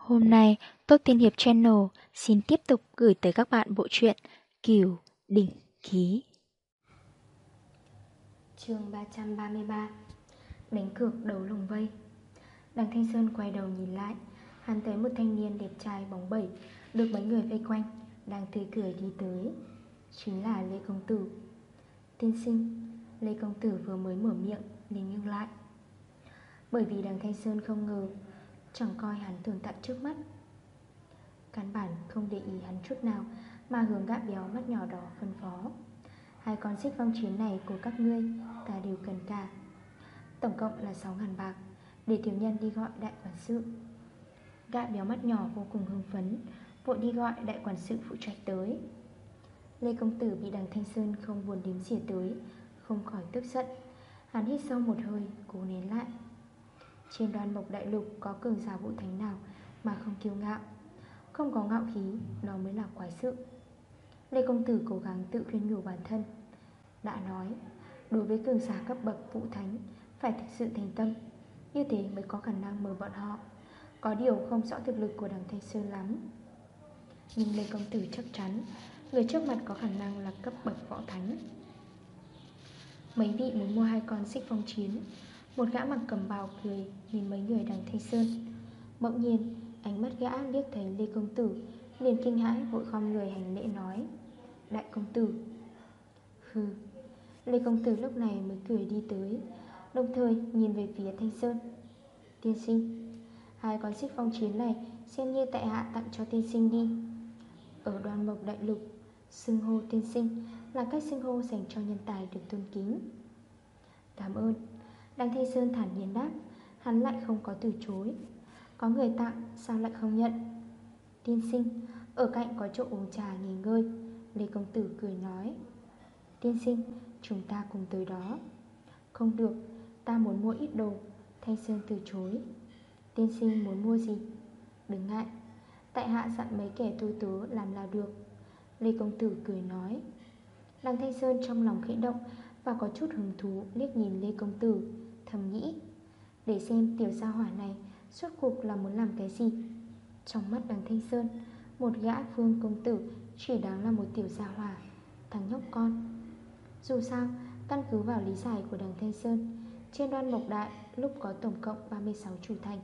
Hôm nay, Tốt Tiên Hiệp Channel xin tiếp tục gửi tới các bạn bộ truyện Kiều Đỉnh Ký. chương 333 Đánh cược đầu lồng vây Đằng Thanh Sơn quay đầu nhìn lại, hắn thấy một thanh niên đẹp trai bóng bẩy, được mấy người vây quanh, đang tươi cười đi tới. Chính là Lê Công Tử. Tiên sinh, Lê Công Tử vừa mới mở miệng, liền ngưng lại. Bởi vì đằng Thanh Sơn không ngờ Chẳng coi hắn thường tại trước mắt. Căn bản không để ý hắn chút nào, Mà hướng gã béo mắt nhỏ đỏ phân phó. Hai con xích vong chiến này của các ngươi, Ta đều cần cả. Tổng cộng là 6 ngàn bạc, Để thiếu nhân đi gọi đại quản sự. Gã béo mắt nhỏ vô cùng hưng phấn, Vội đi gọi đại quản sự phụ trách tới. Lê Công Tử bị đằng Thanh Sơn không buồn đếm xỉa tới, Không khỏi tức giận. Hắn hít sâu một hơi, cố nén lại trên đoan mộc đại lục có cường giả vũ thánh nào mà không kiêu ngạo? Không có ngạo khí, nó mới là quái sự. Lê Công Tử cố gắng tự khuyên nhủ bản thân. Đã nói, đối với cường giả cấp bậc vũ thánh Phải thực sự thành tâm. Như thế mới có khả năng mời bọn họ. Có điều không rõ thực lực của đằng Thanh Sơn lắm. Nhưng Lê Công Tử chắc chắn Người trước mặt có khả năng là cấp bậc võ thánh. Mấy vị muốn mua hai con xích phong chiến một gã mặc cầm bào cười Nhìn mấy người đằng Thanh Sơn. Bỗng nhiên, ánh mắt gã liếc thấy Lê Công Tử, liền kinh hãi vội khom người hành lễ nói, Đại công tử. Hừ, Lê Công Tử lúc này mới cười đi tới, Đồng thời nhìn về phía Thanh Sơn. Tiên sinh, Hai con xích phong chiến này Xem như tại hạ tặng cho tiên sinh đi. Ở đoàn mộc đại lục, Xưng hô tiên sinh Là cách xưng hô dành cho nhân tài được tôn kính. Cảm ơn. Đăng Thanh Sơn thản nhiên đáp, Hắn lại không có từ chối. Có người tặng, sao lại không nhận? Tiên sinh, Ở cạnh có chỗ uống trà nghỉ ngơi. Lê Công Tử cười nói, Tiên sinh, chúng ta cùng tới đó. Không được, Ta muốn mua ít đồ Thanh Sơn từ chối. Tiên sinh muốn mua gì? Đừng ngại, Tại hạ dặn mấy kẻ tôi tớ làm là được. Lê Công Tử cười nói Đăng Thanh Sơn trong lòng khẽ động Và có chút hứng thú liếc nhìn Lê Công Tử. Thầm nghĩ. Để xem tiểu gia hỏa này Suốt cuộc là muốn làm cái gì. Trong mắt đằng Thanh Sơn, Một gã phương công tử Chỉ đáng là một tiểu gia hỏa, Thằng nhóc con. Dù sao, căn cứ vào lý giải của đằng Thanh Sơn, Trên đoan mộc đại Lúc có tổng cộng 36 chủ thành,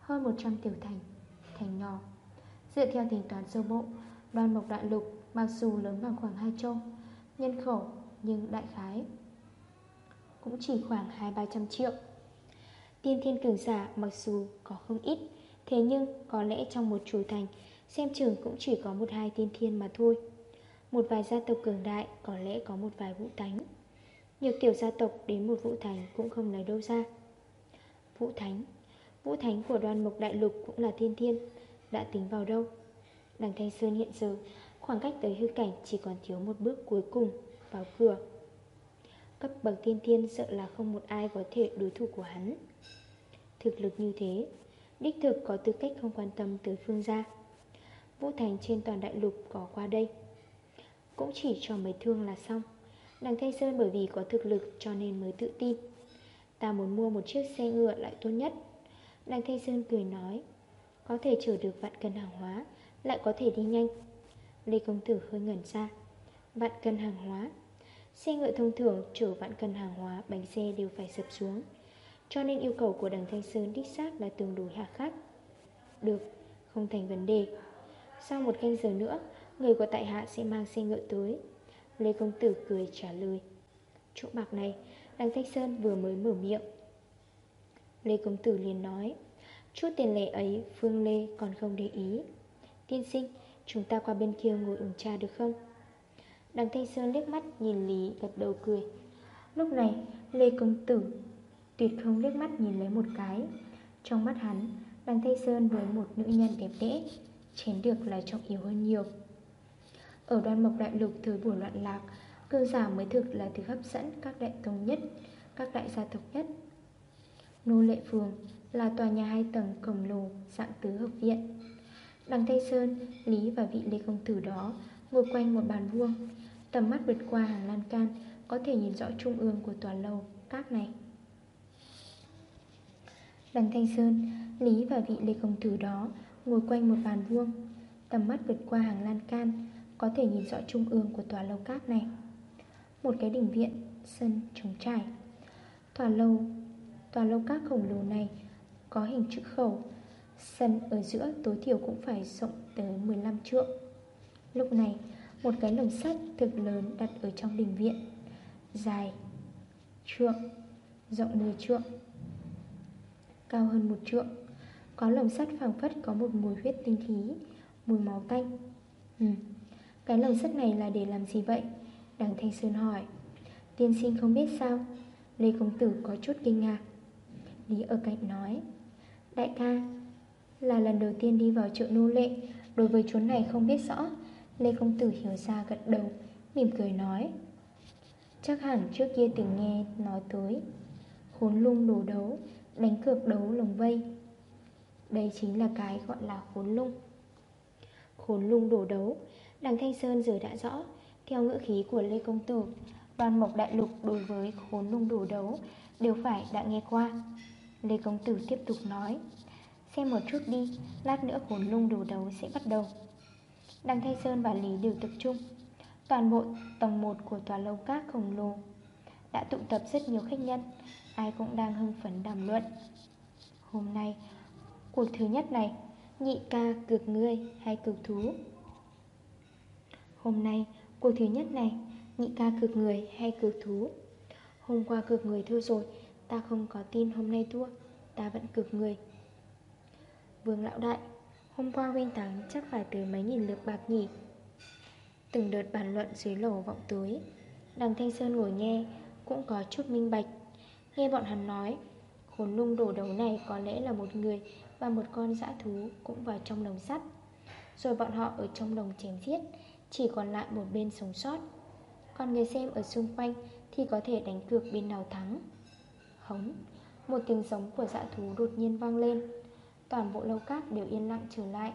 Hơn 100 tiểu thành Thành nhỏ. Dựa theo tính toán sơ bộ, Đoan mộc đại lục mặc dù lớn bằng khoảng 2 châu, Nhân khẩu nhưng đại khái cũng chỉ khoảng 2-300 triệu. Tiên thiên cường giả mặc dù có không ít, Thế nhưng có lẽ trong một chủ thành, Xem chừng cũng chỉ có một hai tiên thiên mà thôi. Một vài gia tộc cường đại Có lẽ có một vài vũ thánh. Nhiều tiểu gia tộc đến một vũ thành Cũng không lấy đâu ra. Vũ thánh Vũ thánh của đoàn mộc đại lục cũng là thiên thiên, Đã tính vào đâu? Đằng Thanh Sơn hiện giờ, Khoảng cách tới hư cảnh chỉ còn thiếu một bước cuối cùng Vào cửa. Cấp bậc tiên thiên sợ là không một ai có thể đối thủ của hắn. Thực lực như thế, Đích thực có tư cách không quan tâm tới phương gia. Vũ Thành trên toàn đại lục có qua đây. Cũng chỉ cho mấy thương là xong. Đằng Thanh Sơn bởi vì có thực lực cho nên mới tự tin. Ta muốn mua một chiếc xe ngựa lại tốt nhất. Đằng Thanh Sơn cười nói, Có thể chở được vạn cân hàng hóa, Lại có thể đi nhanh. Lê Công Tử hơi ngẩn ra. Vạn cân hàng hóa? Xe ngựa thông thường chở vạn cân hàng hóa Bánh xe đều phải sập xuống. Cho nên yêu cầu của đằng Thanh Sơn đích xác là tương đối hạ khắc. Được, không thành vấn đề. Sau một canh giờ nữa Người của tại hạ sẽ mang xe ngựa tới. Lê Công Tử cười trả lời. Chỗ bạc này Đằng Thanh Sơn vừa mới mở miệng. Lê Công Tử liền nói Chút tiền lệ ấy Phương Lê còn không để ý. Tiên sinh Chúng ta qua bên kia ngồi uống trà được không? Đằng Thanh Sơn liếc mắt nhìn Lý gật đầu cười. Lúc này Lê Công Tử Tuyệt không liếc mắt nhìn lấy một cái. Trong mắt hắn Đằng Thanh Sơn với một nữ nhân đẹp đẽ Chén được là trọng yếu hơn nhiều. Ở đoan mộc đại lục thời buổi loạn lạc Cương giả mới thực là thứ hấp dẫn các đại tông nhất Các đại gia tộc nhất. Nô Lệ Phường là tòa nhà hai tầng cổng lồ dạng tứ hợp viện. Đằng Thanh Sơn, Lý và vị Lê Công Tử đó ngồi quanh một bàn vuông. Tầm mắt vượt qua hàng lan can, Có thể nhìn rõ trung ương của tòa lầu Các này. Đằng Thanh Sơn, Lý và vị Lê Công Tử đó Ngồi quanh một bàn vuông. Tầm mắt vượt qua hàng lan can, Có thể nhìn rõ trung ương của tòa lâu cát này. Một cái đỉnh viện, Sân, trống trải. Tòa lâu Tòa lâu cát khổng lồ này Có hình chữ khẩu. Sân ở giữa tối thiểu cũng phải rộng tới 15 trượng. Lúc này một cái lồng sắt thực lớn đặt ở trong đình viện. Dài, Trượng, Rộng 10 trượng, Cao hơn một trượng. Có lồng sắt phẳng phất có một mùi huyết tinh khí, Mùi máu tanh. Ừ. Cái lồng sắt này là để làm gì vậy? Đằng Thanh Sơn hỏi. Tiên sinh không biết sao? Lê Công Tử có chút kinh ngạc. Lý ở cạnh nói. Đại ca, Là lần đầu tiên đi vào chợ nô lệ. Đối với chốn này không biết rõ. Lê Công Tử hiểu ra gật đầu, Mỉm cười nói. Chắc hẳn trước kia từng nghe nói tới, Khốn lung đồ đấu, Đánh cược đấu lồng vây. Đây chính là cái gọi là khốn lung. Khốn lung đồ đấu, Đằng Thanh Sơn giờ đã rõ. Theo ngữ khí của Lê Công Tử, Đoàn Mộc Đại Lục đối với khốn lung đồ đấu Đều phải đã nghe qua. Lê Công Tử tiếp tục nói, Xem một chút đi, Lát nữa khốn lung đồ đấu sẽ bắt đầu. Đăng Thanh Sơn và Lý đều tập trung. Toàn bộ tầng 1 của tòa lâu cát khổng lồ Đã tụ tập rất nhiều khách nhân, Ai cũng đang hưng phấn đàm luận. Hôm nay, Cuộc thứ nhất này, Nhị ca, cược ngươi hay cược thú? Hôm nay, Cuộc thứ nhất này, Nhị ca, cược người hay cược thú? Hôm qua cược người thua rồi, Ta không có tin hôm nay thua, Ta vẫn cược người. Vương lão đại Hôm qua huynh thắng chắc phải tới mấy nghìn lượt bạc nhỉ? Từng đợt bàn luận dưới lầu vọng tới. Đằng Thanh Sơn ngồi nghe, Cũng có chút minh bạch. Nghe bọn hắn nói, Khốn lung đổ đấu này có lẽ là một người Và một con dã thú cũng vào trong lồng sắt. Rồi bọn họ ở trong lồng chém giết, Chỉ còn lại một bên sống sót. Còn người xem ở xung quanh Thì có thể đánh cược bên nào thắng. Hống, Một tiếng giống của dã thú đột nhiên vang lên. Toàn bộ lâu cát đều yên lặng trở lại.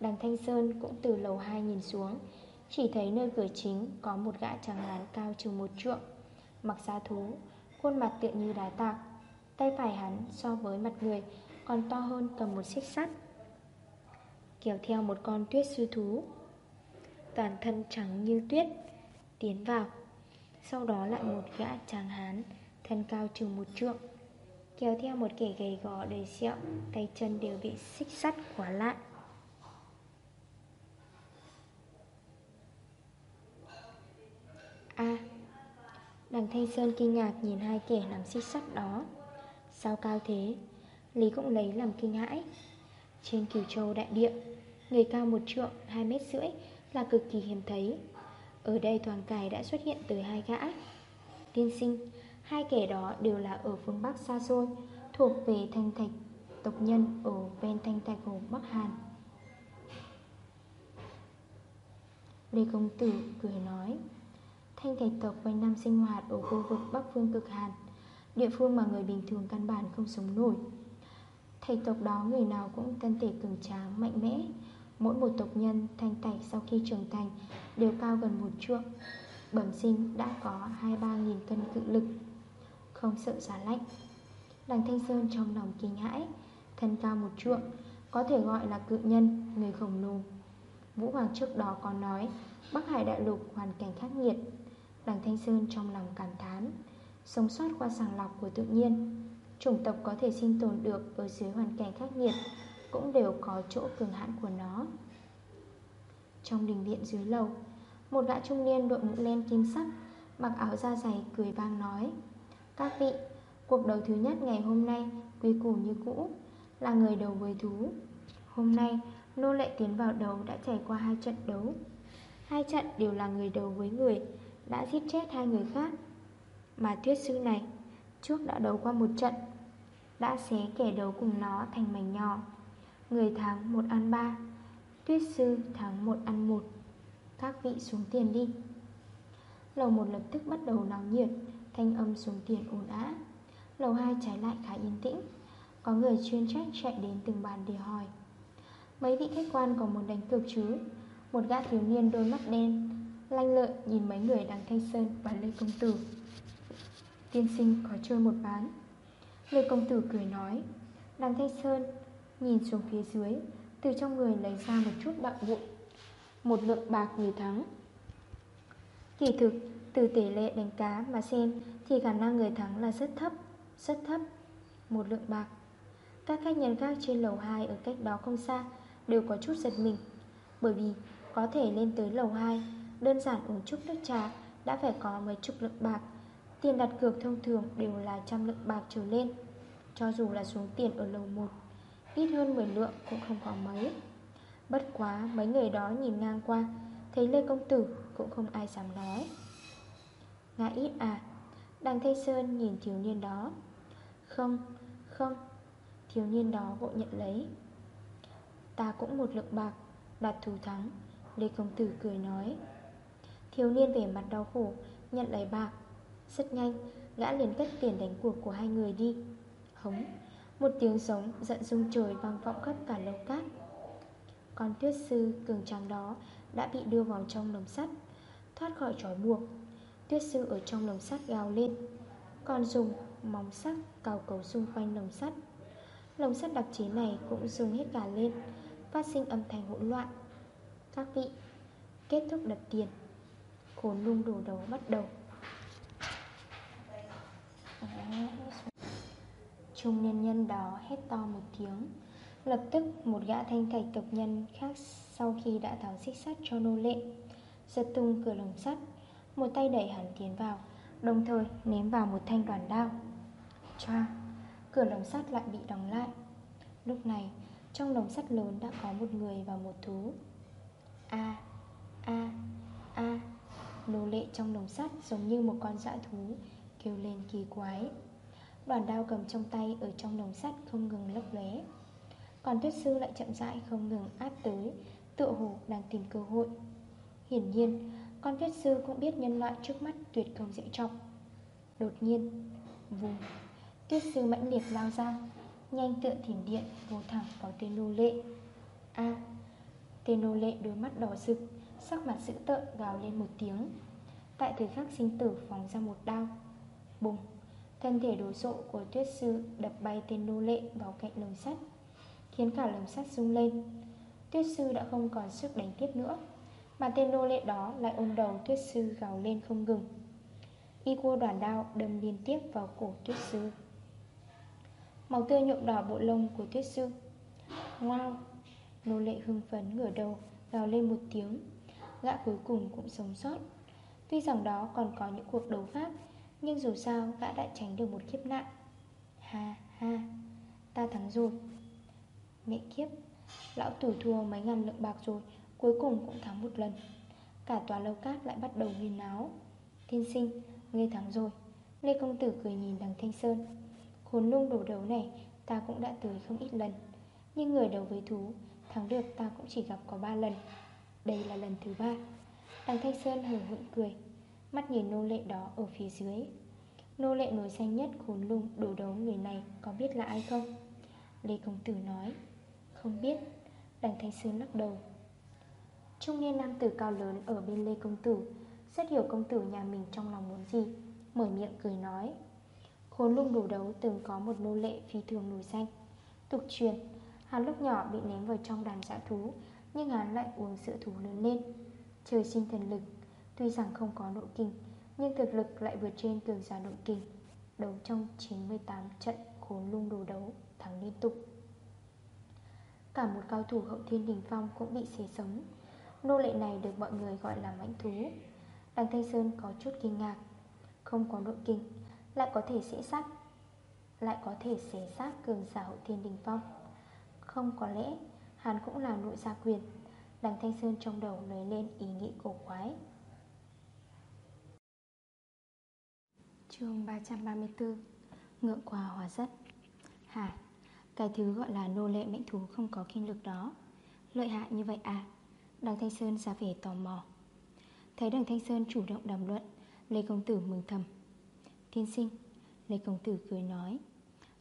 Đằng Thanh Sơn cũng từ lầu 2 nhìn xuống, Chỉ thấy nơi cửa chính có một gã trắng hán cao chừng một trượng, Mặc giá thú, Khuôn mặt tựa như đá tạc, Tay phải hắn so với mặt người Còn to hơn cầm một xích sắt, Kéo theo một con tuyết sư thú. Toàn thân trắng như tuyết, Tiến vào, Sau đó lại một gã tràng hán, Thân cao chừng một trượng Kéo theo một kẻ gầy gò đầy sẹo Tay chân đều bị xích sắt khóa lại. A. Đằng Thanh Sơn kinh ngạc nhìn hai kẻ nằm xích sắt đó. Sao cao thế? Lý cũng lấy làm kinh hãi. Trên cửu châu đại địa Người cao một trượng, hai mét rưỡi Là cực kỳ hiếm thấy. Ở đây toàn cài đã xuất hiện tới hai gã. Tiên sinh Hai kẻ đó đều là ở phương Bắc xa xôi Thuộc về thanh thạch Tộc nhân ở ven thanh thạch hồ Bắc Hàn. Lê Công Tử cười nói Thanh thạch tộc quanh năm sinh hoạt ở khu vực Bắc phương cực Hàn Địa phương mà người bình thường căn bản không sống nổi. Thạch tộc đó người nào cũng thân thể cường tráng, mạnh mẽ. Mỗi một tộc nhân thanh thạch sau khi trưởng thành đều cao gần một trượng Bẩm sinh đã có 2-3 nghìn cân cự lực. Không sợ giá lạnh. Đằng Thanh Sơn trong lòng kinh hãi Thân cao một trượng Có thể gọi là cự nhân, người khổng lồ. Vũ Hoàng trước đó có nói Bắc Hải đại lục hoàn cảnh khắc nghiệt. Đằng Thanh Sơn trong lòng cảm thán Sống sót qua sàng lọc của tự nhiên Chủng tộc có thể sinh tồn được Ở dưới hoàn cảnh khắc nghiệt Cũng đều có chỗ cường hãn của nó. Trong đình điện dưới lầu Một gã trung niên đội mũ len kim sắc Mặc áo da dày cười vang nói các vị, Cuộc đấu thứ nhất ngày hôm nay, Quy củ như cũ, Là người đầu với thú. Hôm nay nô lệ tiến vào đấu đã trải qua hai trận đấu. Hai trận đều là người đầu với người, đã giết chết hai người khác. Mà tuyết sư này, Trước đã đấu qua một trận, Đã xé kẻ đấu cùng nó thành mảnh nhỏ. Người thắng một ăn ba Tuyết sư thắng một ăn một. Các vị xuống tiền đi. Lầu một lập tức bắt đầu náo nhiệt. Thanh âm xuống tiền ồn á, Lầu hai trái lại khá yên tĩnh. Có người chuyên trách chạy đến từng bàn để hỏi. Mấy vị khách quan có muốn đánh cược chứ? Một gã thiếu niên đôi mắt đen Lanh lợi nhìn mấy người đằng Thanh Sơn và Lê Công Tử. Tiên sinh có chơi một bán Lê Công Tử cười nói. Đằng Thanh Sơn nhìn xuống phía dưới Từ trong người lấy ra một chút đạo vụn Một lượng bạc người thắng. Kỳ thực từ tỷ lệ đánh cá mà xem Thì khả năng người thắng là rất thấp Rất thấp. Một lượng bạc. Các khách nhân khác trên lầu 2 ở cách đó không xa Đều có chút giật mình, Bởi vì có thể lên tới lầu 2 Đơn giản uống chút nước trà Đã phải có mấy chục lượng bạc. Tiền đặt cược thông thường đều là trăm lượng bạc trở lên, Cho dù là xuống tiền ở lầu 1 Ít hơn 10 lượng cũng không có mấy. Bất quá mấy người đó nhìn ngang qua, Thấy Lê Công Tử cũng không ai dám nói. Ngã ít à? Đằng Thanh Sơn nhìn thiếu niên đó. Không, không. Thiếu niên đó vội nhận lấy. Ta cũng một lượng bạc đạt thủ thắng. Lê Công Tử cười nói. Thiếu niên về mặt đau khổ Nhận lấy bạc. Rất nhanh Gã liền cất tiền đánh cuộc của hai người đi. Hống Một tiếng giống giận rung trời vang vọng khắp cả lầu cát. Con tuyết sư cường tráng đó Đã bị đưa vào trong lồng sắt Thoát khỏi trói buộc. Tuyết sư ở trong lồng sắt gào lên. Còn dùng móng sắc cào cấu xung quanh lồng sắt. Lồng sắt đặc chế này cũng dùng hết cả lên, Phát sinh âm thanh hỗn loạn. Các vị, Kết thúc đập tiền. Khốn lung đổ đầu bắt đầu. Trung nhân nhân đó hét to một tiếng. Lập tức một gã thanh thạch tộc nhân khác Sau khi đã tháo xích sắt cho nô lệ, Giật tung cửa lồng sắt một tay đẩy hắn tiến vào, Đồng thời ném vào một thanh đoàn đao. Choa Cửa lồng sắt lại bị đóng lại. Lúc này, trong lồng sắt lớn đã có một người và một thú. A A A, Nô lệ trong lồng sắt giống như một con dã thú, Kêu lên kỳ quái. Đoàn đao cầm trong tay ở trong lồng sắt không ngừng lấp lóe. Còn tuyết sư lại chậm rãi không ngừng áp tới, Tựa hồ đang tìm cơ hội. Hiển nhiên con tuyết sư cũng biết nhân loại trước mắt tuyệt không dễ trọng Đột nhiên Vùng Tuyết sư mãnh liệt lao ra, Nhanh tựa thiểm điện vô thẳng vào tên nô lệ. A, Tên nô lệ đôi mắt đỏ rực, Sắc mặt dữ tợn gào lên một tiếng. Tại thời khắc sinh tử phóng ra một đao, Bùng, Thân thể đồ sộ của tuyết sư đập bay tên nô lệ vào cạnh lồng sắt, Khiến cả lồng sắt rung lên. Tuyết sư đã không còn sức đánh tiếp nữa. Mà tên nô lệ đó lại ôm đầu tuyết sư gào lên không ngừng. Y cua đoàn đao đâm liên tiếp vào cổ tuyết sư. Màu tươi nhuộm đỏ bộ lông của tuyết sư. Wow Nô lệ hưng phấn ngửa đầu Gào lên một tiếng. Gã cuối cùng cũng sống sót. Tuy rằng đó còn có những cuộc đấu pháp, Nhưng dù sao gã đã tránh được một kiếp nạn. Ha ha! Ta thắng rồi. Mẹ kiếp! Lão tử thua mấy ngàn lượng bạc rồi Cuối cùng cũng thắng một lần. Cả tòa lâu cát lại bắt đầu huyên náo. Thiên sinh, ngươi thắng rồi. Lê công tử cười nhìn đằng Thanh Sơn. Khốn lung đổ đấu này Ta cũng đã tới không ít lần. Nhưng người đấu với thú Thắng được ta cũng chỉ gặp có 3 lần. Đây là lần thứ ba. Đằng Thanh Sơn hờ hững cười Mắt nhìn nô lệ đó ở phía dưới. Nô lệ nổi xanh nhất khốn lung đổ đấu người này Có biết là ai không? Lê Công Tử nói Không biết. Đằng Thanh Sơn lắc đầu. Trung niên nam tử cao lớn ở bên Lê Công Tử, Rất hiểu công tử nhà mình trong lòng muốn gì, Mở miệng cười nói. Khốn lung đổ đấu, từng có một nô lệ phi thường nổi danh. Tục truyền, Hắn lúc nhỏ bị ném vào trong đàn dã thú, Nhưng hắn lại uống sữa thú lớn lên. Trời sinh thần lực, Tuy rằng không có nội kinh, Nhưng thực lực lại vượt trên cường giả nội kinh, Đấu trong 98 trận khốn lung đồ đấu, Thắng liên tục. Cả một cao thủ hậu thiên đình phong cũng bị xé sống. Nô lệ này được mọi người gọi là mãnh thú. Đằng Thanh Sơn có chút kinh ngạc. Không có nội kinh, Lại có thể xé xác Lại có thể xé xác cường giả hậu thiên đình phong. Không có lẽ, Hắn cũng là nội gia quyền. Đằng Thanh Sơn trong đầu lấy lên ý nghĩ cổ quái. Chương 334 Ngượng quà hòa rất Hả? Cái thứ gọi là nô lệ mệnh thú không có kinh lực đó. Lợi hại như vậy à? Đằng Thanh Sơn ra vẻ tò mò. Thấy đằng Thanh Sơn chủ động đàm luận, Lê Công Tử mừng thầm. Tiên sinh, Lê Công Tử cười nói,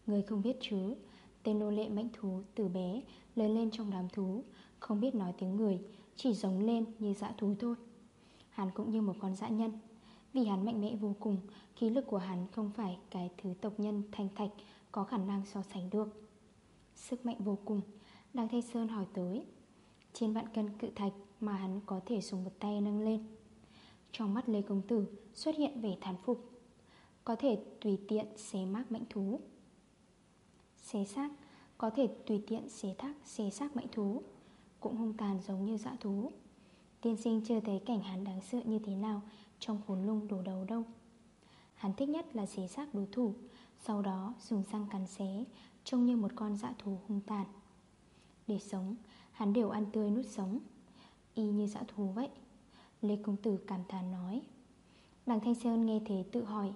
Người không biết chứ Tên nô lệ mãnh thú từ bé Lớn lên trong đám thú, Không biết nói tiếng người, Chỉ giống lên như dã thú thôi. Hắn cũng như một con dã nhân, Vì hắn mạnh mẽ vô cùng, Khí lực của hắn không phải cái thứ tộc nhân thanh thạch Có khả năng so sánh được. Sức mạnh vô cùng Đằng Thanh Sơn hỏi tới trên vạn cân cự thạch mà hắn có thể dùng một tay nâng lên. Trong mắt Lê Công Tử xuất hiện vẻ thán phục. Có thể tùy tiện xé mác mãnh thú. Xé xác, Có thể tùy tiện xé thác, xé xác mãnh thú. Cũng hung tàn giống như dã thú. Tiên sinh chưa thấy cảnh hắn đáng sợ như thế nào Trong khốn lung đổ đầu đâu. Hắn thích nhất là xé xác đối thủ, Sau đó dùng răng cắn xé, Trông như một con dã thú hung tàn. Để sống Hắn đều ăn tươi nuốt sống. Y như dã thú vậy. Lê Công Tử cảm thán nói. Đằng Thanh Sơn nghe thế tự hỏi,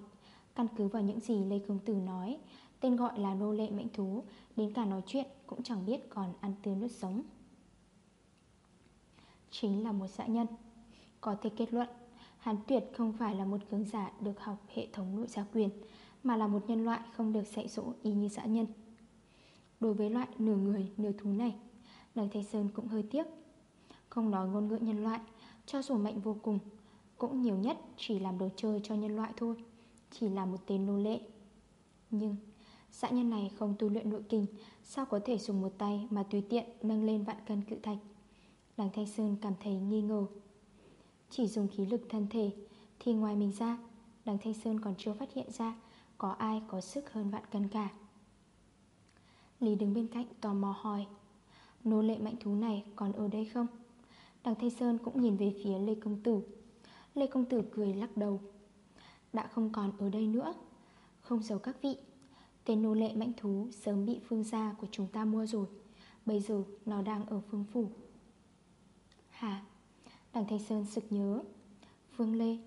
Căn cứ vào những gì Lê Công Tử nói, Tên gọi là nô lệ mệnh thú, Đến cả nói chuyện cũng chẳng biết còn ăn tươi nuốt sống. Chính là một dã nhân. Có thể kết luận, Hắn tuyệt không phải là một cường giả được học hệ thống nội gia quyền, Mà là một nhân loại không được dạy dỗ y như dã nhân. Đối với loại nửa người, nửa thú này Lời Thanh Sơn cũng hơi tiếc. Không nói ngôn ngữ nhân loại, Cho dù mạnh vô cùng, Cũng nhiều nhất chỉ làm đồ chơi cho nhân loại thôi, Chỉ là một tên nô lệ. Nhưng, xã nhân này không tu luyện nội kinh, Sao có thể dùng một tay mà tùy tiện Nâng lên vạn cân cự thạch? Đằng Thanh Sơn cảm thấy nghi ngờ. Chỉ dùng khí lực thân thể, Thì ngoài mình ra Đằng Thanh Sơn còn chưa phát hiện ra Có ai có sức hơn vạn cân cả. Lý đứng bên cạnh tò mò hỏi Nô lệ mạnh thú này còn ở đây không? Đằng Thanh Sơn cũng nhìn về phía Lê Công Tử. Lê Công Tử cười lắc đầu. Đã không còn ở đây nữa. Không giấu các vị. Tên nô lệ mạnh thú sớm bị phương gia của chúng ta mua rồi. Bây giờ nó đang ở phương phủ. Hả Đằng Thanh Sơn sực nhớ. Phương Lê,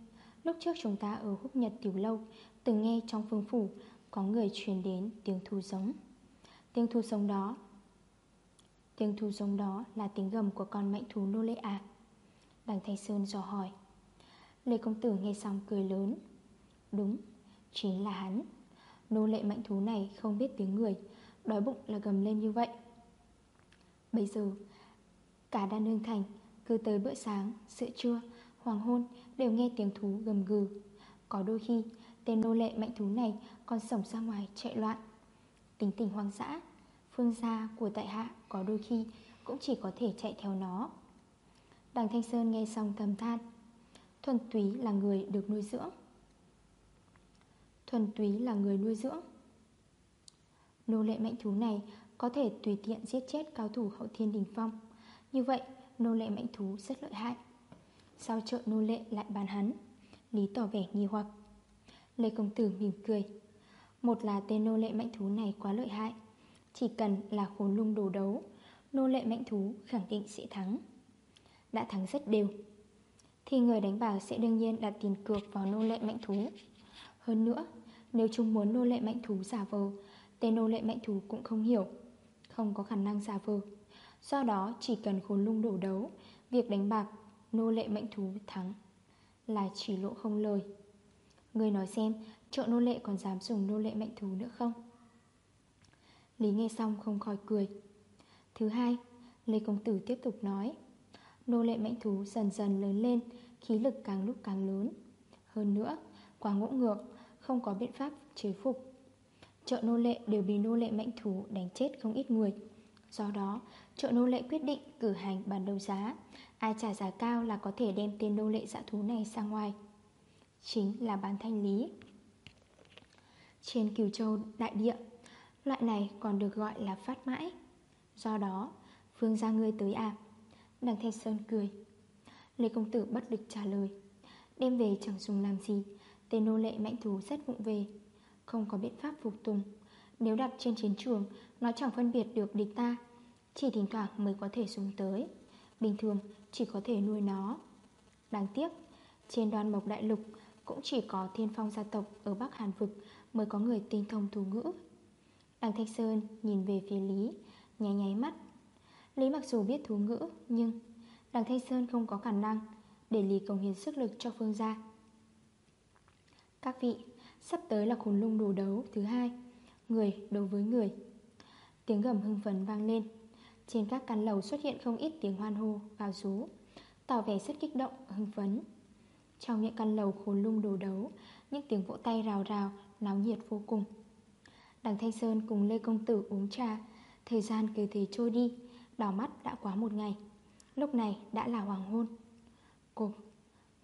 Lúc trước chúng ta ở húc nhật tiểu lâu, Từng nghe trong phương phủ Có người truyền đến tiếng thu giống Tiếng thu giống đó Tiếng thú giống đó là tiếng gầm của con mạnh thú nô lệ à Đằng Thanh Sơn dò hỏi. Lê Công Tử nghe xong cười lớn. Đúng, chính là hắn. Nô lệ mạnh thú này không biết tiếng người Đói bụng là gầm lên như vậy. Bây giờ Cả đan hương thành Cứ tới bữa sáng, sữa trưa, hoàng hôn Đều nghe tiếng thú gầm gừ. Có đôi khi tên nô lệ mạnh thú này Còn sổng ra ngoài chạy loạn. Tính tình hoang dã Phương gia của tại hạ có đôi khi Cũng chỉ có thể chạy theo nó. Đằng Thanh Sơn nghe xong thầm than, Thuần túy là người được nuôi dưỡng. Thuần túy là người nuôi dưỡng. Nô lệ mạnh thú này Có thể tùy tiện giết chết cao thủ hậu thiên đình phong. Như vậy, nô lệ mạnh thú rất lợi hại. Sao chợ nô lệ lại bán hắn? Lý tỏ vẻ nghi hoặc. Lê Công Tử mỉm cười. Một là tên nô lệ mạnh thú này quá lợi hại chỉ cần là khốn lung đồ đấu, Nô lệ mạnh thú khẳng định sẽ thắng. Đã thắng rất đều. Thì người đánh bạc sẽ đương nhiên đặt tiền cược vào nô lệ mạnh thú. Hơn nữa, Nếu chúng muốn nô lệ mạnh thú giả vờ, Tên nô lệ mạnh thú cũng không hiểu, Không có khả năng giả vờ. Do đó, chỉ cần khốn lung đổ đấu, Việc đánh bạc, nô lệ mạnh thú thắng Là chỉ lộ không lời. Người nói xem, Chợ nô lệ còn dám dùng nô lệ mạnh thú nữa không? Lý nghe xong không khỏi cười. Thứ hai, Lê Công Tử tiếp tục nói, Nô lệ mạnh thú dần dần lớn lên, Khí lực càng lúc càng lớn. Hơn nữa, Quá ngỗ ngược, Không có biện pháp chế phục. Chợ nô lệ đều bị nô lệ mạnh thú đánh chết không ít người. Do đó, chợ nô lệ quyết định cử hành bàn đấu giá. Ai trả giá cao là có thể đem tên nô lệ dã thú này ra ngoài. Chính là bán thanh lý. Trên cửu châu đại địa Loại này còn được gọi là phát mãi. Do đó Phương ra ngươi tới à? Đằng Thanh Sơn cười. Lê Công Tử bất lực trả lời. Đem về chẳng dùng làm gì, Tên nô lệ mạnh thú rất vụng về. Không có biện pháp phục tùng. Nếu đặt trên chiến trường, Nó chẳng phân biệt được địch ta. Chỉ thỉnh thoảng mới có thể dùng tới. Bình thường, chỉ có thể nuôi nó. Đáng tiếc, Trên đoàn mộc đại lục Cũng chỉ có thiên phong gia tộc ở Bắc Hàn Vực Mới có người tinh thông thủ ngữ. Đằng Thanh Sơn nhìn về phía Lý Nháy nháy mắt. Lý mặc dù biết thú ngữ Nhưng đằng Thanh Sơn không có khả năng Để Lý công hiến sức lực cho Phương gia. Các vị Sắp tới là khốn lung đồ đấu thứ hai Người đấu với người. Tiếng gầm hưng phấn vang lên. Trên các căn lầu xuất hiện không ít tiếng hoan hô Gào rú Tỏ vẻ rất kích động, hưng phấn. Trong những căn lầu khốn lung đồ đấu Những tiếng vỗ tay rào rào Náo nhiệt vô cùng. Đằng Thanh Sơn cùng Lê Công Tử uống trà. Thời gian cứ thế trôi đi Đỏ mắt đã quá một ngày. Lúc này đã là hoàng hôn. Cộp,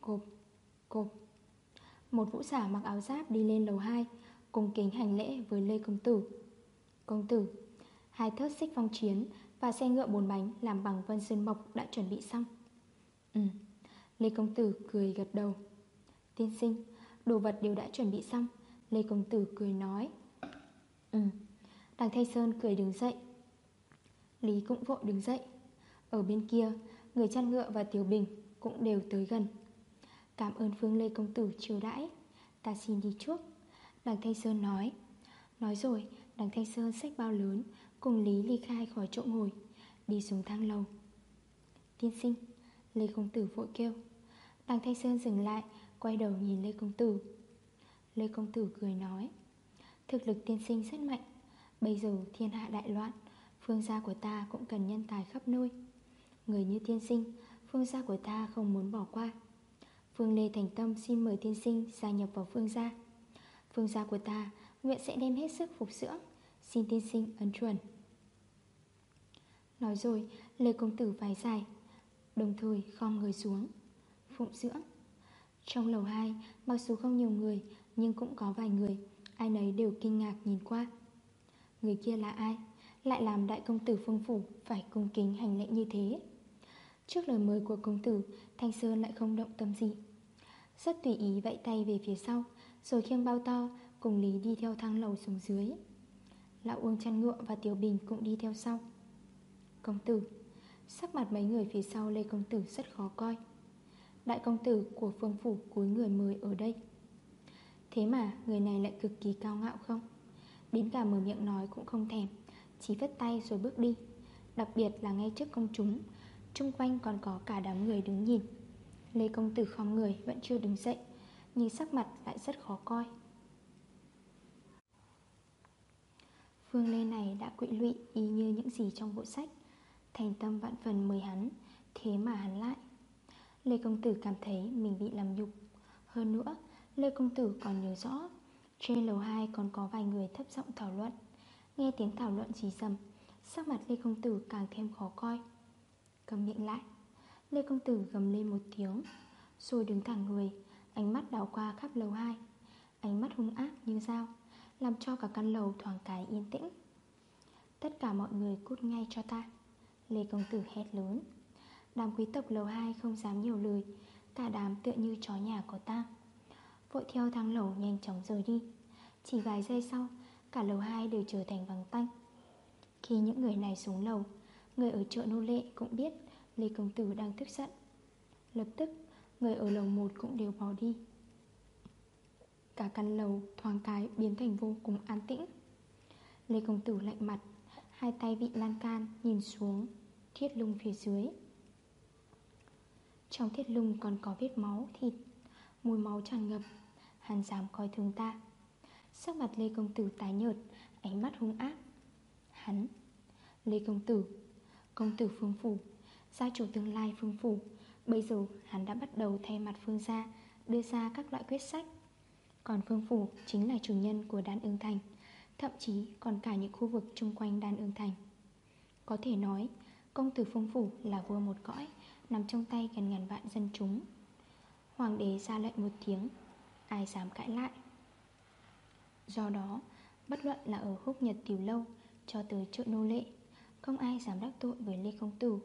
cộp, cộp. Một vũ giả mặc áo giáp đi lên lầu 2 Cùng kính hành lễ với Lê Công Tử. Công tử Hai thớt xích phong chiến Và xe ngựa bốn bánh làm bằng vân sơn mộc đã chuẩn bị xong. Ừ Lê Công Tử cười gật đầu. Tiên sinh Đồ vật đều đã chuẩn bị xong. Lê Công Tử cười nói. Ừ. Đằng Thanh Sơn cười đứng dậy. Lý cũng vội đứng dậy. Ở bên kia, Người chăn ngựa và Tiểu Bình Cũng đều tới gần. Cảm ơn Phương Lê Công Tử chiều đãi. Ta xin đi trước. Đằng Thanh Sơn nói. Nói rồi, đằng Thanh Sơn xách bao lớn, Cùng Lý ly khai khỏi chỗ ngồi, Đi xuống thang lầu. Tiên sinh, Lê Công Tử vội kêu. Đằng Thanh Sơn dừng lại, Quay đầu nhìn Lê Công Tử. Lê Công Tử cười nói. Thực lực tiên sinh rất mạnh. Bây giờ thiên hạ đại loạn, Phương gia của ta cũng cần nhân tài khắp nơi. Người như tiên sinh, Phương gia của ta không muốn bỏ qua. Phương Lê Thành Tâm xin mời tiên sinh gia nhập vào phương gia. Phương gia của ta nguyện sẽ đem hết sức phục dưỡng. Xin tiên sinh ấn chuẩn. Nói rồi, Lê Công Tử vái dài, Đồng thời khom người xuống, Phụng dưỡng. Trong lầu 2 mặc dù không nhiều người, Nhưng cũng có vài người. Ai nấy đều kinh ngạc nhìn qua. Người kia là ai? Lại làm đại công tử phương phủ Phải cung kính hành lễ như thế? Trước lời mời của công tử, Thanh Sơn lại không động tâm gì. Rất tùy ý vẫy tay về phía sau, Rồi khiêng bao to, Cùng Lý đi theo thang lầu xuống dưới. Lão Uông chăn ngựa và Tiểu Bình cũng đi theo sau. Công tử, Sắc mặt mấy người phía sau Lê Công Tử rất khó coi. Đại công tử của phương phủ cuối người mời ở đây. Thế mà người này lại cực kỳ cao ngạo không? Đến cả mở miệng nói cũng không thèm, Chỉ vất tay rồi bước đi. Đặc biệt là ngay trước công chúng Trung quanh còn có cả đám người đứng nhìn. Lê công tử khom người vẫn chưa đứng dậy, Nhưng sắc mặt lại rất khó coi. Phương Lê này đã quỵ lụy y như những gì trong bộ sách. Thành tâm vạn phần mời hắn, Thế mà hắn lại. Lê Công Tử cảm thấy mình bị làm nhục. Hơn nữa Lê Công Tử còn nhớ rõ, Trên lầu 2 còn có vài người thấp giọng thảo luận. Nghe tiếng thảo luận gì dầm Sắc mặt Lê Công Tử càng thêm khó coi. Cầm miệng lại, Lê Công Tử gầm lên một tiếng, Rồi đứng thẳng người, Ánh mắt đảo qua khắp lầu 2 Ánh mắt hung ác như dao, Làm cho cả căn lầu thoáng cái yên tĩnh. Tất cả mọi người cút ngay cho ta. Lê Công Tử hét lớn. Đám quý tộc lầu 2 không dám nhiều lời, Cả đám tựa như chó nhà có ta. Vội theo thang lầu nhanh chóng rời đi. Chỉ vài giây sau Cả lầu 2 đều trở thành vắng tanh. Khi những người này xuống lầu Người ở chợ nô lệ cũng biết Lê Công Tử đang tức giận. Lập tức người ở lầu 1 cũng đều bỏ đi. Cả căn lầu thoáng cái biến thành vô cùng an tĩnh. Lê Công Tử lạnh mặt Hai tay vị lan can nhìn xuống Thiết lung phía dưới. Trong thiết lung còn có vết máu, thịt. Mùi máu tràn ngập. Hắn dám coi thường ta. Sắc mặt Lê Công Tử tái nhợt, Ánh mắt hung ác. Hắn, Lê Công Tử Công tử Phương Phủ, Gia chủ tương lai Phương Phủ, Bây giờ hắn đã bắt đầu thay mặt Phương gia Đưa ra các loại quyết sách. Còn Phương Phủ chính là chủ nhân của đan ương thành, Thậm chí còn cả những khu vực chung quanh đan ương thành. Có thể nói, Công tử Phương Phủ là vua một cõi, Nằm trong tay gần ngàn vạn dân chúng. Hoàng đế ra lệnh một tiếng, Ai dám cãi lại? Do đó, Bất luận là ở húc nhật tiểu lâu Cho tới chợ nô lệ, Không ai dám đắc tội với Lê Công Tử.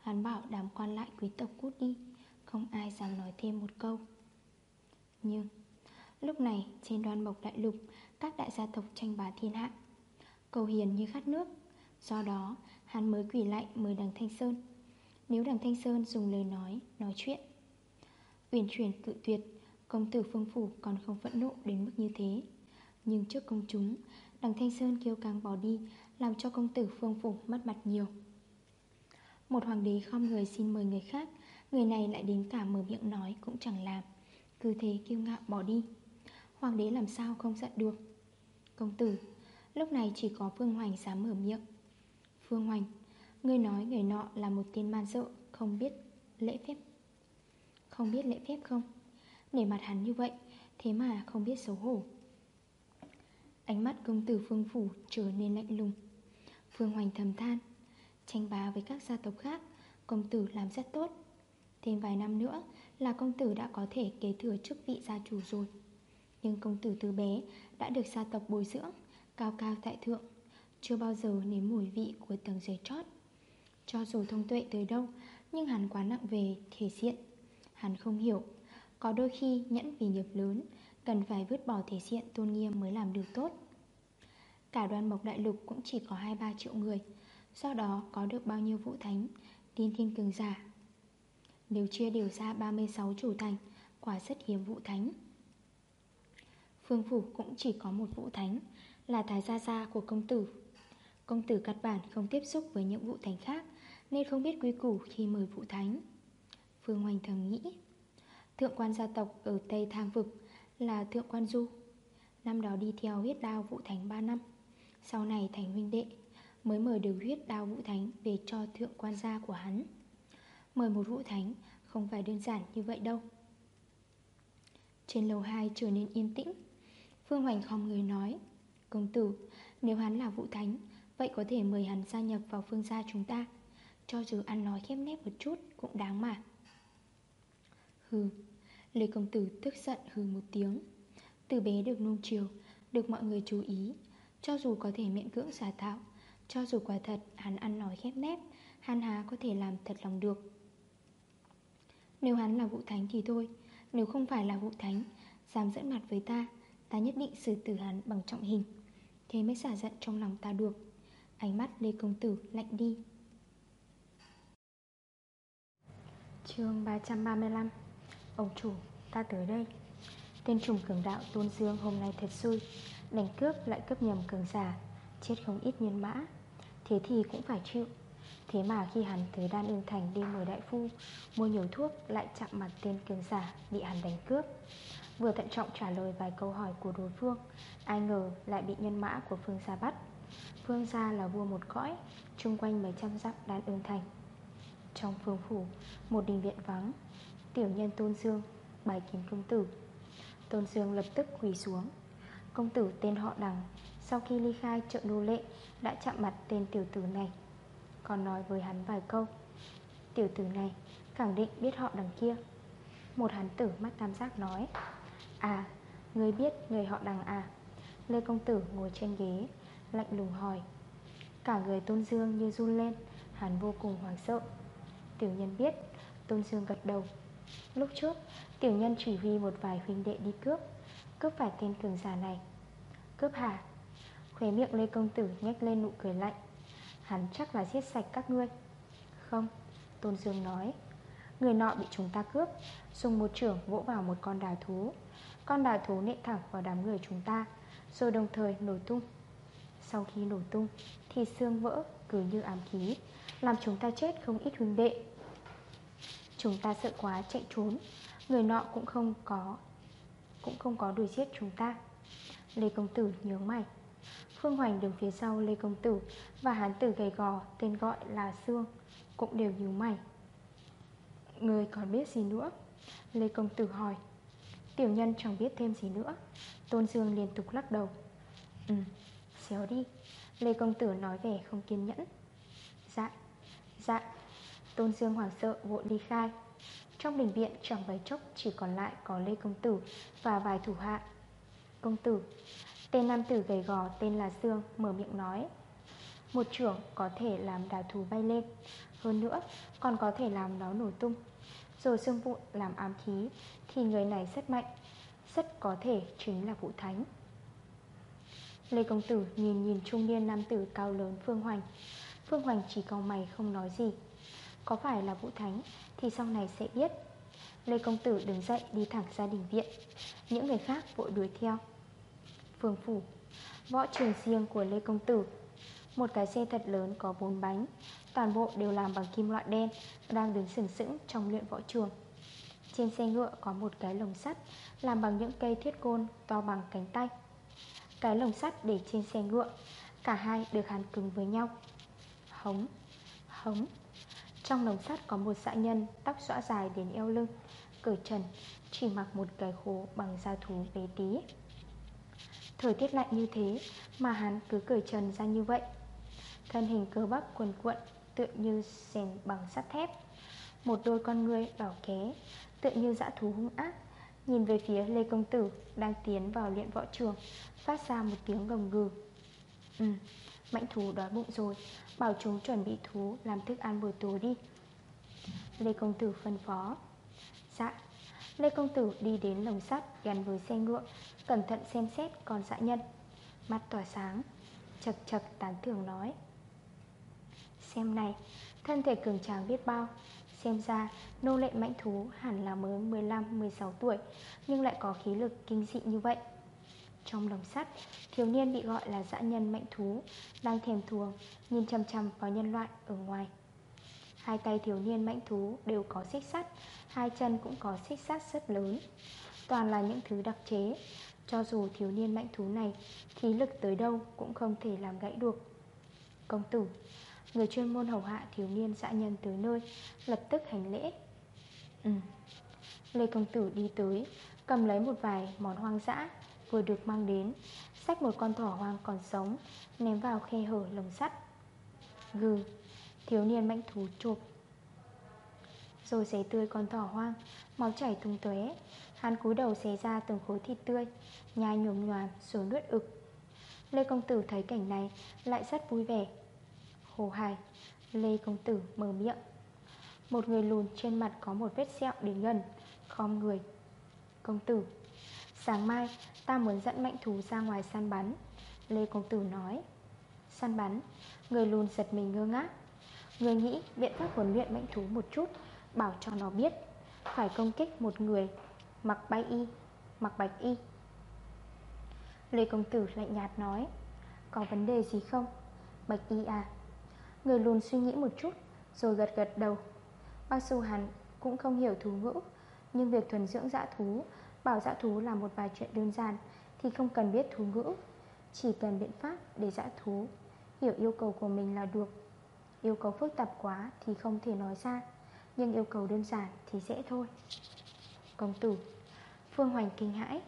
Hắn bảo đám quan lại quý tộc cút đi, Không ai dám nói thêm một câu. Nhưng, Lúc này trên đoan mộc đại lục, Các đại gia tộc tranh bá thiên hạ, Cầu hiền như khát nước. Do đó, hắn mới quỷ lạnh mời đằng Thanh Sơn. Nếu đằng Thanh Sơn dùng lời nói Nói chuyện Uyển chuyển cự tuyệt Công tử phương phủ còn không phẫn nộ đến mức như thế. Nhưng trước công chúng Đằng Thanh Sơn kêu càng bỏ đi Làm cho công tử phương phủ mất mặt nhiều. Một hoàng đế không người xin mời người khác Người này lại đến cả mở miệng nói cũng chẳng làm. Cứ thế kiêu ngạo bỏ đi. Hoàng đế làm sao không giận được? Công tử Lúc này chỉ có Phương Hoành dám mở miệng. Phương Hoành Người nói người nọ là một tên man rợ, Không biết lễ phép. Không biết lễ phép không? Nể mặt hắn như vậy, Thế mà không biết xấu hổ. Ánh mắt công tử Phương Phủ trở nên lạnh lùng. Phương Hoành thầm than, tranh bá với các gia tộc khác, Công tử làm rất tốt. Thêm vài năm nữa là công tử đã có thể kế thừa chức vị gia chủ rồi. Nhưng công tử từ bé đã được gia tộc bồi dưỡng, Cao cao tại thượng, Chưa bao giờ nếm mùi vị của tầng dưới chót. Cho dù thông tuệ tới đâu, Nhưng hắn quá nặng về thể diện Hắn không hiểu. Có đôi khi, nhẫn vì nghiệp lớn, Cần phải vứt bỏ thể diện tôn nghiêm mới làm được tốt. Cả đoàn mộc đại lục cũng chỉ có 2-3 triệu người, Do đó có được bao nhiêu vũ thánh, Tiên thiên cường giả? Nếu chia đều ra 36 chủ thành, Quả rất hiếm vũ thánh. Phương phủ cũng chỉ có một vũ thánh, Là thái gia gia của công tử. Công tử cắt bản không tiếp xúc với những vũ thánh khác, Nên không biết quy củ khi mời vũ thánh. Phương Hoành thầm nghĩ. Thượng quan gia tộc ở Tây Thang Vực Là Thượng quan Du. Năm đó đi theo huyết đao vũ thánh 3 năm. Sau này thành huynh đệ, Mới mời được huyết đao vũ thánh Về cho thượng quan gia của hắn. Mời một vũ thánh Không phải đơn giản như vậy đâu. Trên lầu 2 trở nên yên tĩnh. Phương Hoành không người nói, Công tử, Nếu hắn là vũ thánh, Vậy có thể mời hắn gia nhập vào phương gia chúng ta. Cho dù ăn nói khép nép một chút Cũng đáng mà. Hừ Lê công tử tức giận hừ một tiếng. Từ bé được nung chiều, Được mọi người chú ý. Cho dù có thể miễn cưỡng giả tạo, Cho dù quả thật hắn ăn nói khép nép, Hắn há có thể làm thật lòng được. Nếu hắn là vụ thánh thì thôi, Nếu không phải là vụ thánh, Dám dẫn mặt với ta Ta nhất định xử tử hắn bằng trọng hình. Thế mới xả giận trong lòng ta được. Ánh mắt Lê Công Tử lạnh đi. Chương 335 Ông chủ, ta tới đây. Tên trùng cường đạo Tôn Dương hôm nay thật xui Đánh cướp lại cướp nhầm cường giả Chết không ít nhân mã. Thế thì cũng phải chịu. Thế mà khi hắn tới Đan ương Thành đi mời đại phu Mua nhiều thuốc lại chạm mặt tên cường giả Bị hắn đánh cướp. Vừa thận trọng trả lời vài câu hỏi của đối phương Ai ngờ lại bị nhân mã của Phương Gia bắt. Phương Gia là vua một cõi Trung quanh mấy trăm dặm Đan ương Thành. Trong phương phủ Một đình viện vắng Tiểu nhân Tôn Dương Bài kiến công tử. Tôn Dương lập tức quỳ xuống. Công tử tên họ đằng, Sau khi ly khai chợ nô lệ, Đã chạm mặt tên tiểu tử này. Còn nói với hắn vài câu. Tiểu tử này khẳng định biết họ đằng kia. Một hắn tử mắt tam giác nói À Người biết người họ đằng à? Lê công tử ngồi trên ghế, Lạnh lùng hỏi. Cả người Tôn Dương như run lên, Hắn vô cùng hoảng sợ. Tiểu nhân biết, Tôn Dương gật đầu. Lúc trước, Tiểu nhân chỉ huy một vài huynh đệ đi cướp. Cướp phải tên cường giả này. Cướp hả Khóe miệng Lê Công Tử nhếch lên nụ cười lạnh. Hắn chắc là giết sạch các ngươi. Không, Tôn Dương nói. Người nọ bị chúng ta cướp, Dùng một trưởng vỗ vào một con đào thú. Con đào thú nện thẳng vào đám người chúng ta, Rồi đồng thời nổ tung. Sau khi nổ tung, Thì xương vỡ cứ như ám khí, Làm chúng ta chết không ít huynh đệ. Chúng ta sợ quá chạy trốn. Người nọ cũng không có Cũng không có đuổi giết chúng ta. Lê Công Tử nhớ mày. Phương Hoành đứng phía sau Lê Công Tử Và hán tử gầy gò tên gọi là Sương Cũng đều nhớ mày. Người còn biết gì nữa? Lê Công Tử hỏi. Tiểu nhân chẳng biết thêm gì nữa. Tôn Dương liên tục lắc đầu. Ừ, xéo đi. Lê Công Tử nói vẻ không kiên nhẫn. Dạ, dạ. Tôn Dương hoảng sợ vội đi khai. Trong đình viện chẳng vấy chốc chỉ còn lại có Lê Công Tử và vài thủ hạ. Công tử, Tên nam tử gầy gò tên là Dương mở miệng nói, Một trưởng có thể làm đào thú bay lên, Hơn nữa còn có thể làm nó nổ tung. Rồi xương vụn làm ám khí Thì người này rất mạnh, Rất có thể chính là Vũ Thánh. Lê Công Tử nhìn nhìn trung niên nam tử cao lớn Phương Hoành. Phương Hoành chỉ cầu mày không nói gì có phải là Vũ Thánh, Thì sau này sẽ biết. Lê Công Tử đứng dậy đi thẳng ra đình viện. Những người khác vội đuổi theo. Phương Phủ, Võ trường riêng của Lê Công Tử. Một cái xe thật lớn có bốn bánh, Toàn bộ đều làm bằng kim loại đen, Đang đứng sừng sững trong luyện võ trường. Trên xe ngựa có một cái lồng sắt, Làm bằng những cây thiết côn to bằng cánh tay. Cái lồng sắt để trên xe ngựa, Cả hai được hàn cứng với nhau. Hống Hống trong lồng sắt có một dã nhân Tóc xõa dài đến eo lưng Cởi trần Chỉ mặc một cái khố bằng da thú bé tí. Thời tiết lạnh như thế Mà hắn cứ cởi trần ra như vậy. Thân hình cơ bắp cuồn cuộn tựa như rèn bằng sắt thép. Một đôi con ngươi đỏ ké Tựa như dã thú hung ác. Nhìn về phía Lê Công Tử Đang tiến vào luyện võ trường Phát ra một tiếng gầm gừ. Ừ, mạnh thú đói bụng rồi. Bảo chúng chuẩn bị thú, làm thức ăn buổi tối đi. Lê Công Tử phân phó. Dạ. Lê Công Tử đi đến lồng sắt gắn với xe ngựa, Cẩn thận xem xét con dã nhân. Mắt tỏa sáng, Chật chật tán thưởng nói. Xem này, Thân thể cường tráng biết bao. Xem ra, nô lệ mãnh thú hẳn là mới 15-16 tuổi, Nhưng lại có khí lực kinh dị như vậy. Trong lồng sắt, Thiếu niên bị gọi là dã nhân mạnh thú, Đang thèm thuồng, Nhìn chăm chăm vào nhân loại ở ngoài. Hai tay thiếu niên mãnh thú đều có xích sắt, Hai chân cũng có xích sắt rất lớn. Toàn là những thứ đặc chế, Cho dù thiếu niên mãnh thú này Khí lực tới đâu cũng không thể làm gãy được. Công tử, Người chuyên môn hầu hạ thiếu niên dã nhân tới nơi, Lập tức hành lễ. Ừ. Lê công tử đi tới, Cầm lấy một vài món hoang dã Vừa được mang đến, Xách một con thỏ hoang còn sống, Ném vào khe hở lồng sắt. Gừ, Thiếu niên mãnh thú chụp. Rồi xé tươi con thỏ hoang, Máu chảy tung tuế Hắn cúi đầu xé ra từng khối thịt tươi, Nhai nhồm nhòm xuống nuốt ực. Lê Công Tử thấy cảnh này Lại rất vui vẻ. Hồ hài Lê Công Tử mở miệng. Một người lùn trên mặt có một vết sẹo đến gần, Khom người. Công tử, Sáng mai ta muốn dẫn mạnh thú ra ngoài săn bắn. Lê Công Tử nói, Săn bắn? Người lùn giật mình ngơ ngác. Người nghĩ biện pháp huấn luyện mạnh thú một chút, Bảo cho nó biết, Phải công kích một người, Mặc bay y, Mặc bạch y. Lê Công Tử lạnh nhạt nói, Có vấn đề gì không? Bạch y à? Người lùn suy nghĩ một chút, Rồi gật gật đầu. Bác su hắn cũng không hiểu thú ngữ, Nhưng việc thuần dưỡng dã thú Bảo dã thú là một vài chuyện đơn giản Thì không cần biết thú ngữ, Chỉ cần biện pháp để dã thú Hiểu yêu cầu của mình là được. Yêu cầu phức tạp quá thì không thể nói ra, Nhưng yêu cầu đơn giản thì dễ thôi. Công tử, Phương Hoành kinh hãi.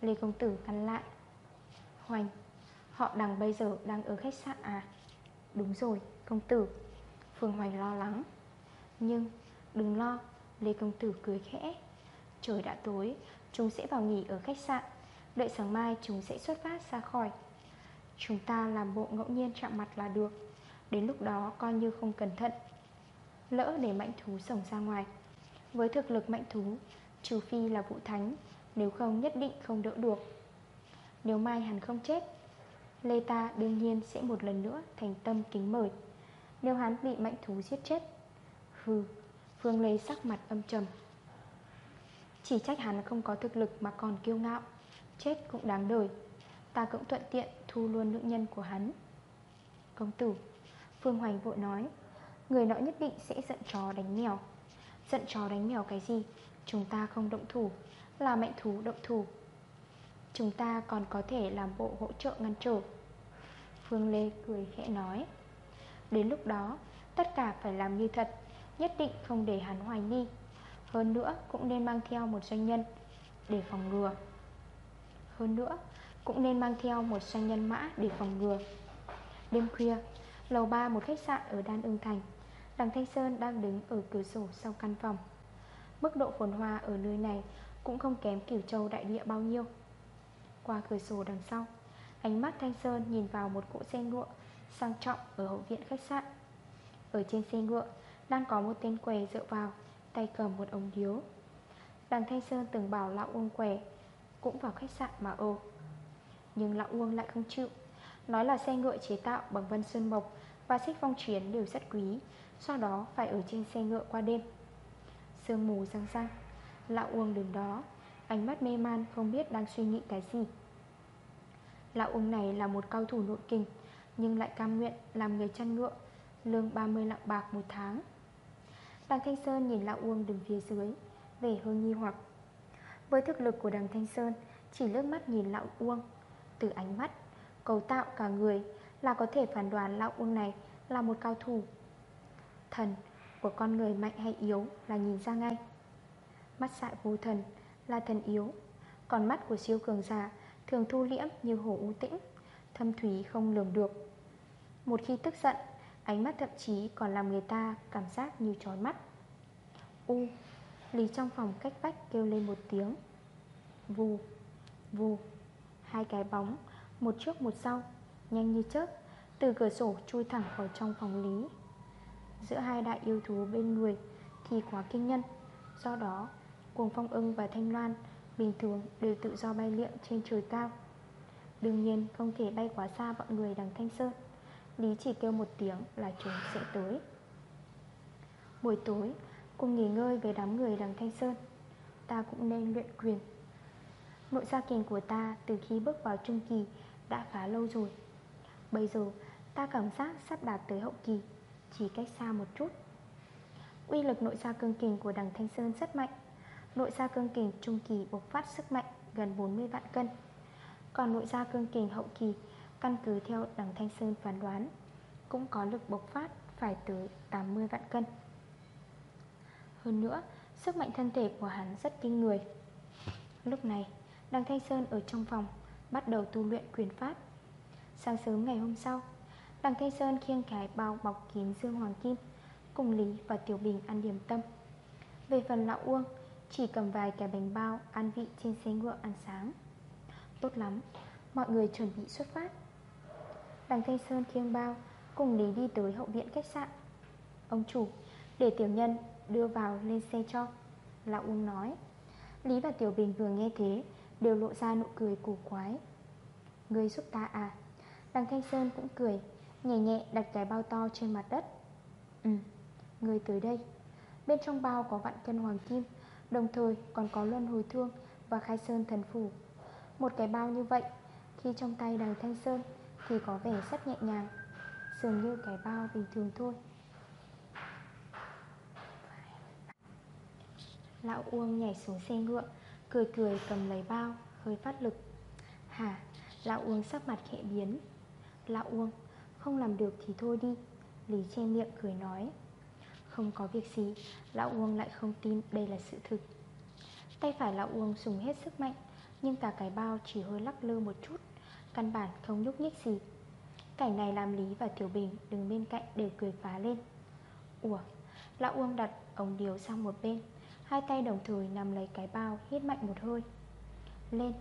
Lê Công Tử ngăn lại. Hoành, Họ đằng bây giờ đang ở khách sạn à? Đúng rồi, công tử. Phương Hoành lo lắng. Nhưng đừng lo, Lê Công Tử cười khẽ. Trời đã tối Chúng sẽ vào nghỉ ở khách sạn. Đợi sáng mai, chúng sẽ xuất phát ra khỏi. Chúng ta làm bộ ngẫu nhiên chạm mặt là được. Đến lúc đó, coi như không cẩn thận. Lỡ để mạnh thú sổng ra ngoài. Với thực lực mạnh thú, Trừ phi là vụ thánh, Nếu không nhất định không đỡ được. Nếu mai hắn không chết, Lê ta đương nhiên sẽ một lần nữa Thành tâm kính mời. Nếu hắn bị mạnh thú giết chết, Hừ, Phương Lê sắc mặt âm trầm. Chỉ trách hắn không có thực lực mà còn kiêu ngạo. Chết cũng đáng đời. Ta cũng thuận tiện thu luôn nữ nhân của hắn. Công tử, Phương Hoành vội nói, Người nọ nhất định sẽ giận chó đánh mèo. Giận chó đánh mèo cái gì? Chúng ta không động thủ, Là mạnh thú động thủ. Chúng ta còn có thể làm bộ hỗ trợ ngăn trở. Phương Lê cười khẽ nói, Đến lúc đó, Tất cả phải làm như thật, Nhất định không để hắn hoài nghi. Hơn nữa, cũng nên mang theo một doanh nhân Để phòng ngừa. Hơn nữa, cũng nên mang theo một doanh nhân mã để phòng ngừa. Đêm khuya, Lầu 3 một khách sạn ở Đan Ưng Thành, Đằng Thanh Sơn đang đứng ở cửa sổ sau căn phòng. Mức độ phồn hoa ở nơi này Cũng không kém Cửu Châu đại địa bao nhiêu. Qua cửa sổ đằng sau, Ánh mắt Thanh Sơn nhìn vào một cỗ xe ngựa Sang trọng ở hậu viện khách sạn. Ở trên xe ngựa Đang có một tên què dựa vào. Tay cầm một ống điếu. Đằng Thanh Sơn từng bảo Lão Uông què Cũng vào khách sạn mà ô. Nhưng Lão Uông lại không chịu, Nói là xe ngựa chế tạo bằng vân sơn mộc Và xích phong chuyến đều rất quý, Sau đó phải ở trên xe ngựa qua đêm. Sương mù răng răng, Lão Uông đứng đó, Ánh mắt mê man không biết đang suy nghĩ cái gì. Lão Uông này là một cao thủ nội kinh, Nhưng lại cam nguyện làm người chăn ngựa, Lương 30 lạng bạc một tháng. Đằng Thanh Sơn nhìn Lão Uông đứng phía dưới, Vẻ hơi nghi hoặc. Với thực lực của đằng Thanh Sơn, Chỉ lướt mắt nhìn Lão Uông. Từ ánh mắt, Cấu tạo cả người Là có thể phản đoán Lão Uông này là một cao thủ. Thần của con người mạnh hay yếu là nhìn ra ngay. Mắt dại vô thần là thần yếu, Còn mắt của siêu cường giả thường thu liễm như hồ u tĩnh, Thâm thúy không lường được. Một khi tức giận Ánh mắt thậm chí còn làm người ta cảm giác như trói mắt. U Lý trong phòng cách vách kêu lên một tiếng. Vù Vù, Hai cái bóng, Một trước một sau, Nhanh như chớp, Từ cửa sổ chui thẳng vào trong phòng Lý. Giữa hai đại yêu thú bên người Thì quá kinh nhân, Do đó Cuồng phong ưng và thanh loan Bình thường đều tự do bay liệm trên trời cao. Đương nhiên không thể bay quá xa bọn người đằng Thanh Sơn. Lý chỉ kêu một tiếng là chúng sẽ tới. Buổi tối Cùng nghỉ ngơi với đám người đằng Thanh Sơn. Ta cũng nên luyện quyền. Nội gia kình của ta từ khi bước vào trung kỳ đã khá lâu rồi. Bây giờ, ta cảm giác sắp đạt tới hậu kỳ, Chỉ cách xa một chút. Uy lực nội gia cương kình của đằng Thanh Sơn rất mạnh. Nội gia cương kình trung kỳ bộc phát sức mạnh gần 40 vạn cân. Còn nội gia cương kình hậu kỳ Căn cứ theo đằng Thanh Sơn phán đoán Cũng có lực bộc phát phải tới 80 vạn cân. Hơn nữa, sức mạnh thân thể của hắn rất kinh người. Lúc này, đằng Thanh Sơn ở trong phòng Bắt đầu tu luyện quyền pháp. Sáng sớm ngày hôm sau Đằng Thanh Sơn khiêng cái bao bọc kín Dương Hoàng Kim Cùng Lý và Tiểu Bình ăn điểm tâm. Về phần lão Uông Chỉ cầm vài cái bánh bao Ăn vị trên xe ngựa ăn sáng. Tốt lắm Mọi người chuẩn bị xuất phát. Đằng Thanh Sơn khiêng bao Cùng Lý đi tới hậu viện khách sạn. Ông chủ Để tiểu nhân đưa vào lên xe cho. Lão Uông nói. Lý và Tiểu Bình vừa nghe thế Đều lộ ra nụ cười cổ quái. Người giúp ta à? Đằng Thanh Sơn cũng cười Nhẹ nhẹ đặt cái bao to trên mặt đất. Ừ, người tới đây. Bên trong bao có vạn cân hoàng kim Đồng thời còn có luân hồi thương Và khai sơn thần phủ. Một cái bao như vậy Khi trong tay đằng Thanh Sơn thì có vẻ rất nhẹ nhàng, Dường như cái bao bình thường thôi. Lão Uông nhảy xuống xe ngựa, Cười cười cầm lấy bao, Hơi phát lực. Hả? Lão Uông sắc mặt khẽ biến. Lão Uông, Không làm được thì thôi đi. Lý che miệng cười nói. Không có việc gì, Lão Uông lại không tin đây là sự thực. Tay phải Lão Uông dùng hết sức mạnh, Nhưng cả cái bao chỉ hơi lắc lư một chút. Căn bản không nhúc nhích gì. Cảnh này làm Lý và Tiểu Bình đứng bên cạnh đều cười phá lên. Ủa, Lão Uông đặt ống điếu sang một bên, Hai tay đồng thời nằm lấy cái bao Hít mạnh một hơi. Lên,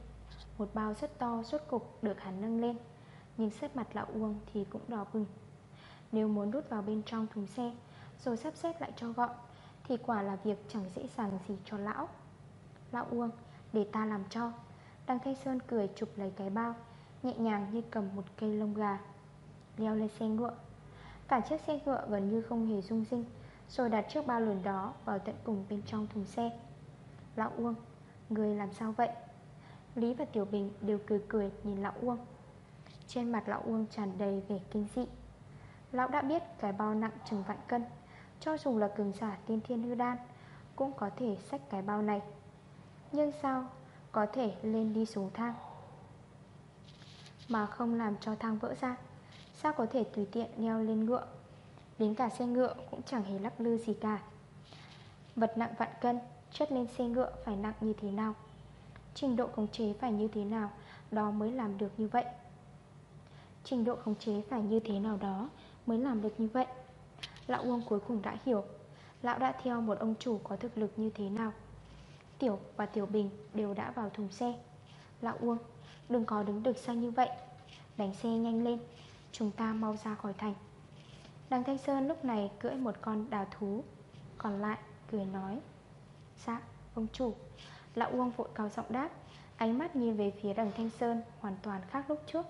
Một bao rất to suốt cục được hắn nâng lên, Nhưng sắc mặt lão Uông thì cũng đỏ bừng. Nếu muốn đút vào bên trong thùng xe, Rồi sắp xếp lại cho gọn, Thì quả là việc chẳng dễ dàng gì cho lão. Lão Uông, Để ta làm cho. Đăng Thanh Sơn cười chụp lấy cái bao Nhẹ nhàng như cầm một cây lông gà, Leo lên xe ngựa. Cả chiếc xe ngựa gần như không hề rung rinh, rồi đặt chiếc bao lớn đó vào tận cùng bên trong thùng xe. Lão Uông, Người làm sao vậy? Lý và Tiểu Bình đều cười cười nhìn Lão Uông. Trên mặt Lão Uông tràn đầy vẻ kinh dị. Lão đã biết cái bao nặng chừng vạn cân, Cho dù là cường giả tiên thiên hư đan, Cũng có thể xách cái bao này. Nhưng sao Có thể lên đi xuống thang? Mà không làm cho thang vỡ ra. Sao có thể tùy tiện leo lên ngựa? Đến cả xe ngựa cũng chẳng hề lắc lư gì cả. Vật nặng vạn cân Chất lên xe ngựa phải nặng như thế nào? Trình độ khống chế phải như thế nào Đó mới làm được như vậy? Trình độ khống chế phải như thế nào đó Mới làm được như vậy? Lão Uông cuối cùng đã hiểu. Lão đã theo một ông chủ có thực lực như thế nào? Tiểu và Tiểu Bình đều đã vào thùng xe. Lão Uông Đừng có đứng được xa như vậy. Đánh xe nhanh lên. Chúng ta mau ra khỏi thành. Đằng Thanh Sơn lúc này cưỡi một con đào thú. Còn lại cười nói Dạ ông chủ. Lão Uông vội cao giọng đáp. Ánh mắt nhìn về phía đằng Thanh Sơn Hoàn toàn khác lúc trước.